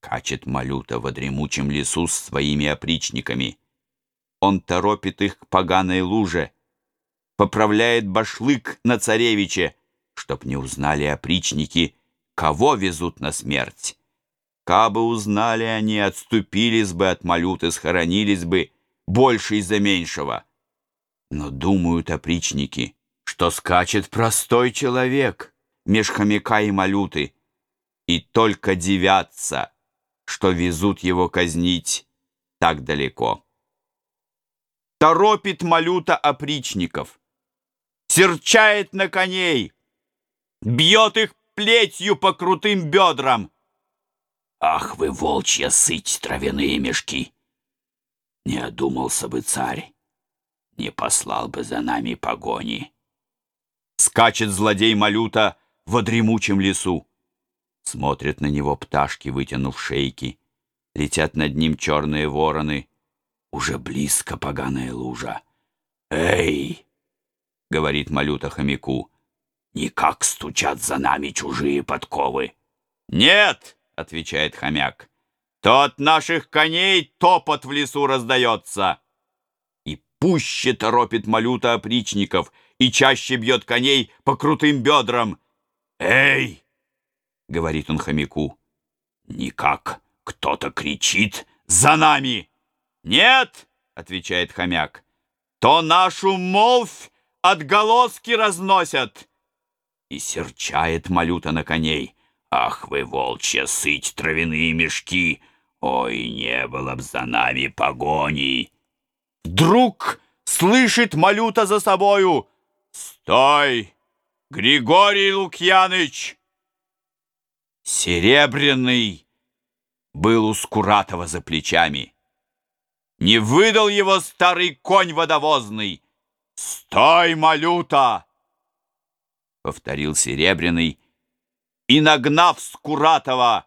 Скачет Малюта во дремучем лесу с своими опричниками. Он торопит их к поганой луже, поправляет башлык на царевиче, чтоб не узнали опричники, кого везут на смерть. Кабы узнали они, отступились бы от Малюты, схоронились бы, больше из-за меньшего. Но думают опричники, что скачет простой человек меж хомяка и Малюты, и только девятся, что везут его казнить так далеко. Торопит Малюта опричников, серчает на коней, бьет их плетью по крутым бедрам. Ах вы, волчья сыть, травяные мешки! Не одумался бы царь, не послал бы за нами погони. Скачет злодей Малюта во дремучем лесу. Смотрят на него пташки, вытянув шейки. Летят над ним черные вороны. Уже близко поганая лужа. «Эй!» — говорит Малюта хомяку. «Никак стучат за нами чужие подковы». «Нет!» — отвечает хомяк. «То от наших коней топот в лесу раздается!» И пуще торопит Малюта опричников и чаще бьет коней по крутым бедрам. «Эй!» — говорит он хомяку. «Никак кто-то кричит за нами!» «Нет!» — отвечает хомяк. «То нашу молвь отголоски разносят!» И серчает малюта на коней. «Ах вы, волчья сыть, травяные мешки! Ой, не было б за нами погони!» Вдруг слышит малюта за собою. «Стой, Григорий Лукьяныч!» Серебряный был у Скуратова за плечами. Не выдал его старый конь водовозный. «Стой, малюта!» Повторил Серебряный и, нагнав Скуратова,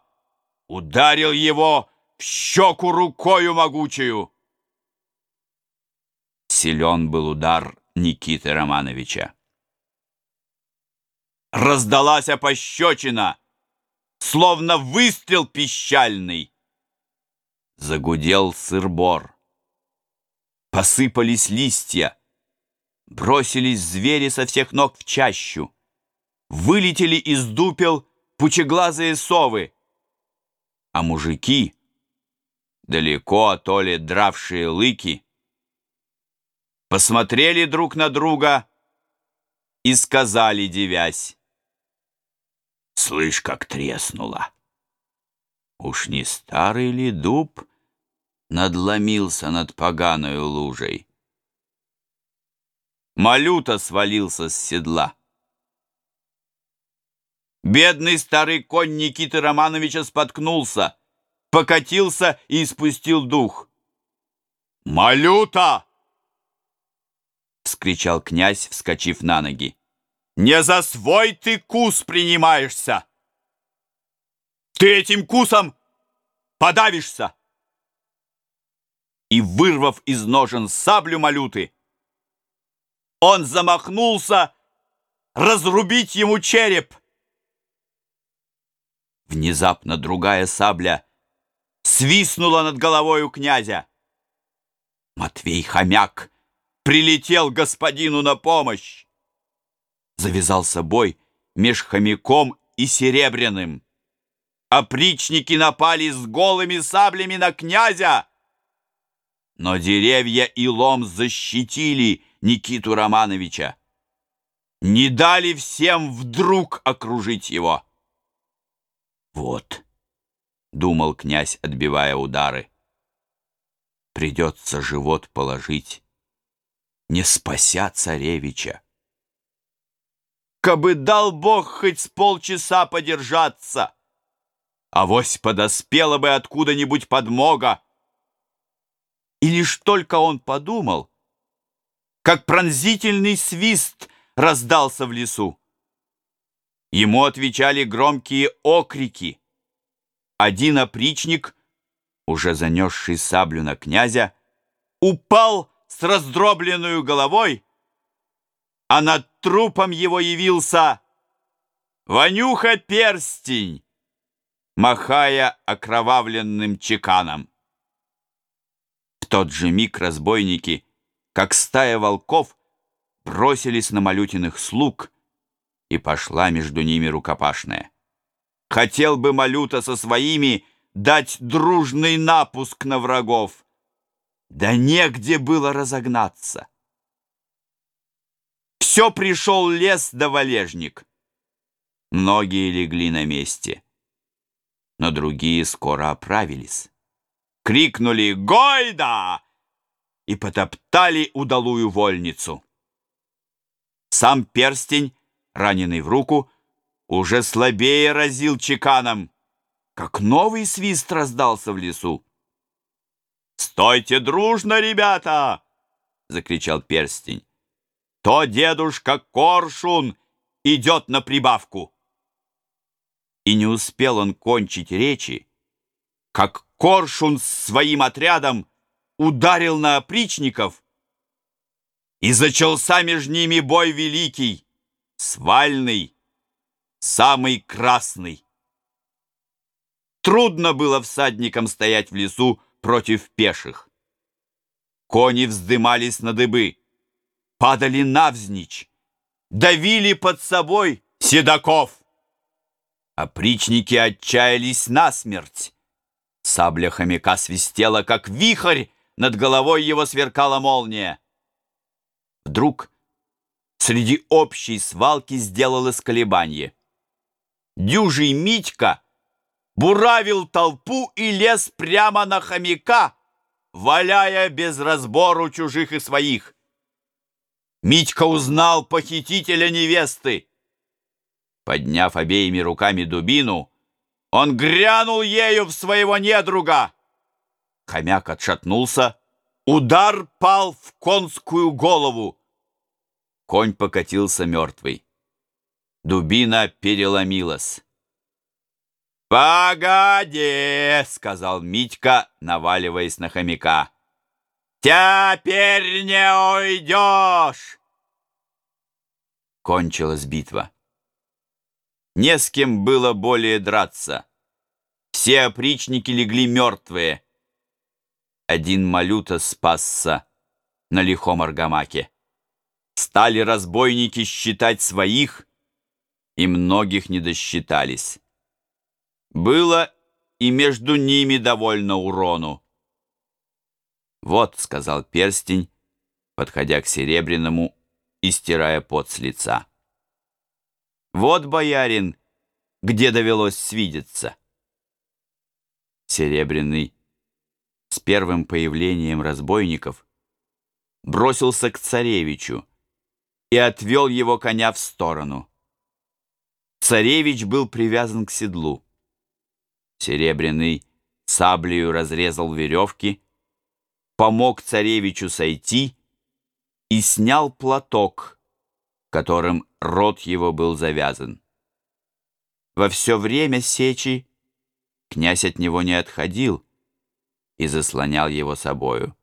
ударил его в щеку рукою могучую. Силен был удар Никиты Романовича. Раздалась опощечина, словно выстрел пищальный. Загудел сырбор. Посыпались листья. Бросились звери со всех ног в чащу. Вылетели из дупел пучеглазые совы. А мужики, далеко от Оли дравшие лыки, посмотрели друг на друга и сказали, девясь, «Слышь, как треснуло!» Уж не старый ли дуб надломился над поганою лужей? Малюта свалился с седла. Бедный старый конь Никиты Романовича споткнулся, покатился и испустил дух. «Малюта!» — вскричал князь, вскочив на ноги. «Не за свой ты кус принимаешься! Ты этим кусом подавишься!» И, вырвав из ножен саблю Малюты, он замахнулся разрубить ему череп. Внезапно другая сабля свистнула над головой у князя. Матвей Хомяк прилетел господину на помощь. Завязался бой меж хомяком и серебряным. Опричники напали с голыми саблями на князя. Но деревья и лом защитили Никиту Романовича. Не дали всем вдруг окружить его. Вот, думал князь, отбивая удары, придется живот положить, не спася царевича. Кабы дал Бог хоть с полчаса подержаться, авось подоспела бы откуда-нибудь подмога. И лишь только он подумал, как пронзительный свист раздался в лесу. Ему отвечали громкие окрики. Один опричник, уже занесший саблю на князя, упал с раздробленную головой, а над трупом его явился Ванюха Перстень, махая окровавленным чеканом. В тот же миг разбойники, как стая волков, бросились на Малютиных слуг, и пошла между ними рукопашная. Хотел бы Малюта со своими дать дружный напуск на врагов, да негде было разогнаться. Все пришел лес да валежник. Многие легли на месте, но другие скоро оправились. Крикнули «Гойда!» и потоптали удалую вольницу. Сам перстень, раненый в руку, уже слабее разил чеканом, как новый свист раздался в лесу. «Стойте дружно, ребята!» — закричал перстень. «То дедушка Коршун идет на прибавку!» И не успел он кончить речи, как Коршун с своим отрядом ударил на опричников, и зачался между ними бой великий, свальный, самый красный. Трудно было всадникам стоять в лесу против пеших. Кони вздымались на дыбы, падали навзничь, давили под собой седаков. Опричники отчаялись насмерть. Сабля хомяка свистела, как вихрь, над головой его сверкала молния. Вдруг среди общей свалки сделалось колебание. Дюжий Митька буравил толпу и лез прямо на хомяка, валяя без разбору чужих и своих. Митька узнал похитителя невесты. Подняв обеими руками дубину, он грянул ею в своего недруга. Хомяк отшатнулся, удар пал в конскую голову. Конь покатился мертвый. Дубина переломилась. «Погоди!» — сказал Митька, наваливаясь на хомяка. «Теперь не уйдешь!» Кончилась битва. Не с кем было более драться. Все опричники легли мертвые. Один Малюта спасся на лихом аргамаке. Стали разбойники считать своих, и многих не досчитались. Было и между ними довольно урону. «Вот», — сказал перстень, подходя к серебряному и стирая пот с лица. «Вот, боярин, где довелось свидеться». Серебряный с первым появлением разбойников бросился к царевичу и отвел его коня в сторону. Царевич был привязан к седлу. Серебряный саблею разрезал веревки, помог царевичу сойти и снял платок, которым рот его был завязан. Во все время сечи князь от него не отходил и заслонял его собою.